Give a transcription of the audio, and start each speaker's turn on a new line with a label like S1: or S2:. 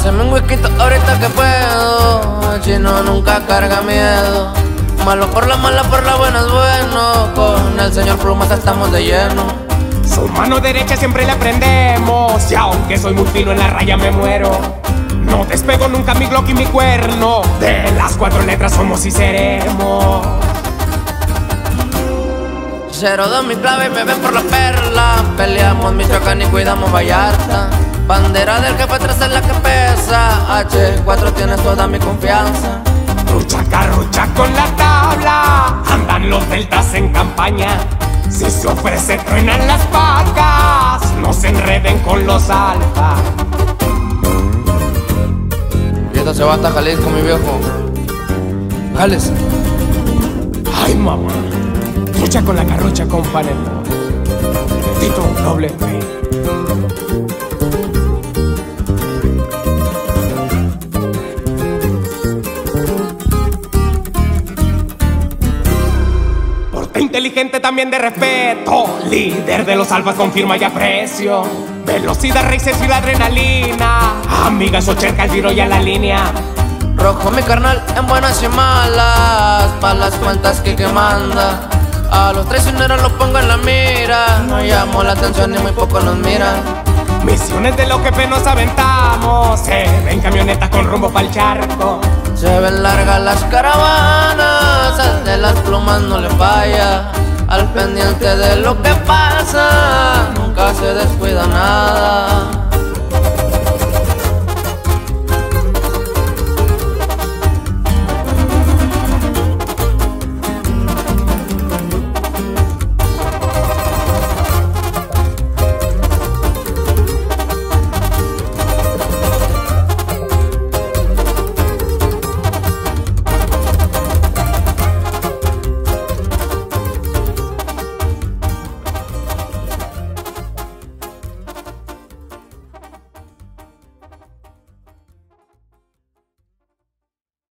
S1: Haceme un huequito ahorita que puedo. El chino nunca carga miedo. Malo por la mala, por la buena es bueno. Con el señor Plumas estamos de lleno.
S2: Su mano derecha siempre le aprendemos. Y aunque soy muy fino en la raya me muero. No despego nunca mi Glock y mi cuerno. De las cuatro letras somos y seremos.
S1: Cero dos mi clave y me ven por la perla. Peleamos Michoacán y cuidamos Vallarta. Bandera del jefe atrás es la que pesa. H4 tiene toda mi confianza.
S2: Rucha carrucha con la tabla. Andan los deltas en campaña. Si se ofrece, truenan las vacas. No se enreden con los alfa.
S1: Y esta se va hasta Jalisco, mi viejo. Jales.
S2: Ay, mamá. Lucha con la carrucha, compadre. Tito, doble inteligente también de respeto. Líder de los alfas con firma y aprecio. Velocidad, races y la adrenalina. Amigas, cerca el tiro y a la línea.
S1: Rojo mi carnal en buenas y malas. Pa' las cuentas que que manda. A los traicioneros los pongo en la mira. No llamo la atención y muy poco nos miran.
S2: Misiones de los jefes nos aventamos. Se ven camionetas con rumbo pa'l charco.
S1: Se ven largas las caravanas, de las plumas no le falla. Al pendiente de lo que pasa, nunca se descuida nada.